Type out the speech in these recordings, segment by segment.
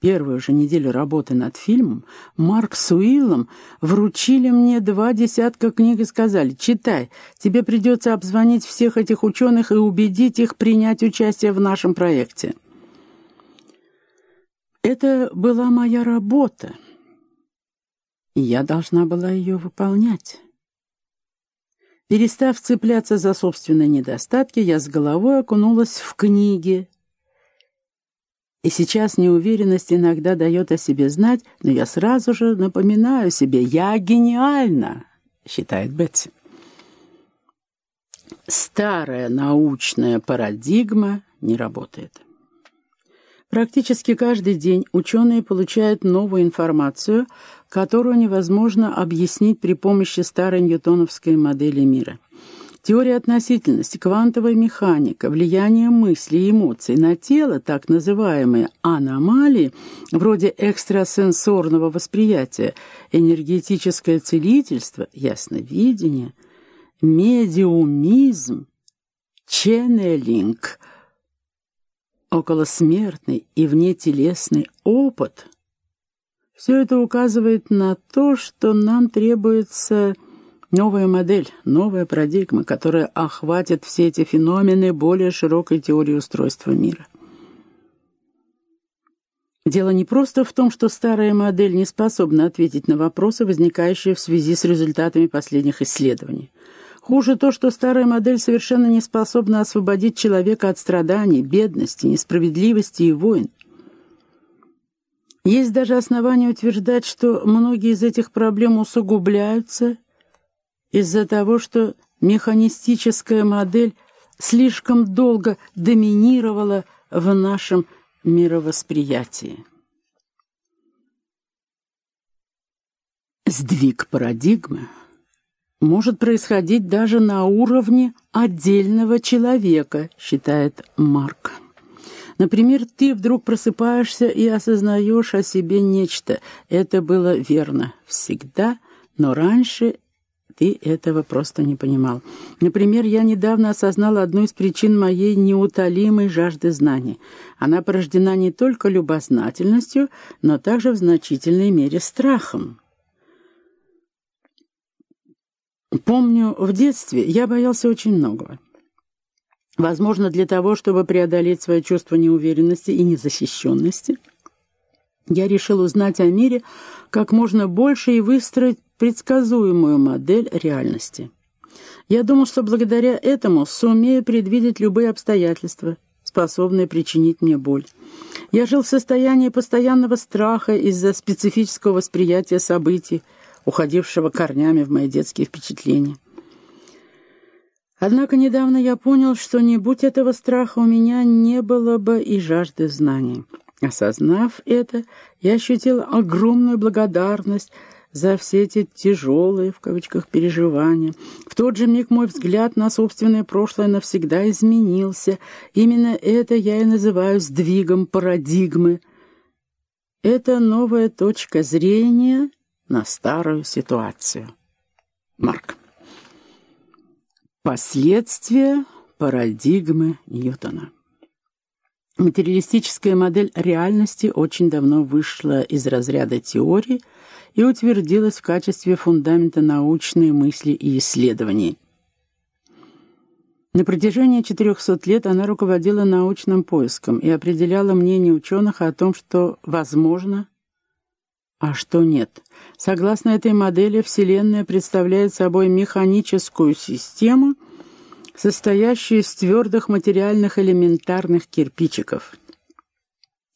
первую же неделю работы над фильмом Марк с Уиллом вручили мне два десятка книг и сказали «Читай, тебе придется обзвонить всех этих ученых и убедить их принять участие в нашем проекте». Это была моя работа, и я должна была ее выполнять. Перестав цепляться за собственные недостатки, я с головой окунулась в книги, и сейчас неуверенность иногда дает о себе знать, но я сразу же напоминаю себе «Я гениальна», считает Бетси. Старая научная парадигма не работает. Практически каждый день ученые получают новую информацию, которую невозможно объяснить при помощи старой ньютоновской модели мира. Теория относительности, квантовая механика, влияние мыслей и эмоций на тело, так называемые аномалии, вроде экстрасенсорного восприятия, энергетическое целительство, ясновидение, медиумизм, ченнелинг, околосмертный и внетелесный опыт – все это указывает на то, что нам требуется Новая модель, новая парадигма, которая охватит все эти феномены более широкой теории устройства мира. Дело не просто в том, что старая модель не способна ответить на вопросы, возникающие в связи с результатами последних исследований. Хуже то, что старая модель совершенно не способна освободить человека от страданий, бедности, несправедливости и войн. Есть даже основания утверждать, что многие из этих проблем усугубляются из-за того, что механистическая модель слишком долго доминировала в нашем мировосприятии. Сдвиг парадигмы может происходить даже на уровне отдельного человека, считает Марк. Например, ты вдруг просыпаешься и осознаешь о себе нечто. Это было верно всегда, но раньше ты этого просто не понимал. Например, я недавно осознала одну из причин моей неутолимой жажды знаний. Она порождена не только любознательностью, но также в значительной мере страхом. Помню, в детстве я боялся очень многого. Возможно, для того, чтобы преодолеть свое чувство неуверенности и незащищенности, я решил узнать о мире как можно больше и выстроить предсказуемую модель реальности. Я думал, что благодаря этому сумею предвидеть любые обстоятельства, способные причинить мне боль. Я жил в состоянии постоянного страха из-за специфического восприятия событий, уходившего корнями в мои детские впечатления. Однако недавно я понял, что не будь этого страха, у меня не было бы и жажды знаний. Осознав это, я ощутил огромную благодарность за все эти «тяжелые» в кавычках переживания. В тот же миг мой взгляд на собственное прошлое навсегда изменился. Именно это я и называю сдвигом парадигмы. Это новая точка зрения на старую ситуацию. Марк. Последствия парадигмы Ньютона. Материалистическая модель реальности очень давно вышла из разряда теории и утвердилась в качестве фундамента научной мысли и исследований. На протяжении 400 лет она руководила научным поиском и определяла мнение ученых о том, что возможно, а что нет. Согласно этой модели, Вселенная представляет собой механическую систему – состоящую из твердых материальных элементарных кирпичиков.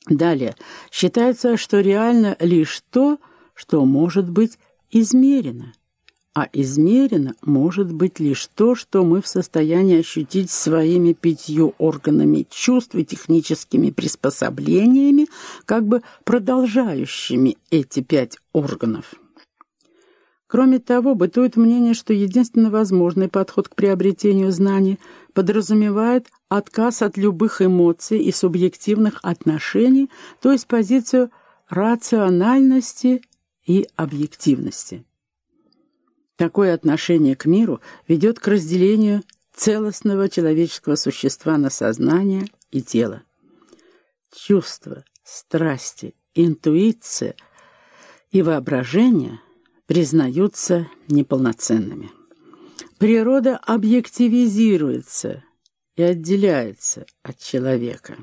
Далее, считается, что реально лишь то, что может быть измерено, а измерено может быть лишь то, что мы в состоянии ощутить своими пятью органами чувств и техническими приспособлениями, как бы продолжающими эти пять органов. Кроме того, бытует мнение, что единственно возможный подход к приобретению знаний подразумевает отказ от любых эмоций и субъективных отношений, то есть позицию рациональности и объективности. Такое отношение к миру ведет к разделению целостного человеческого существа на сознание и тело. Чувства, страсти интуиция и воображение признаются неполноценными. Природа объективизируется и отделяется от человека.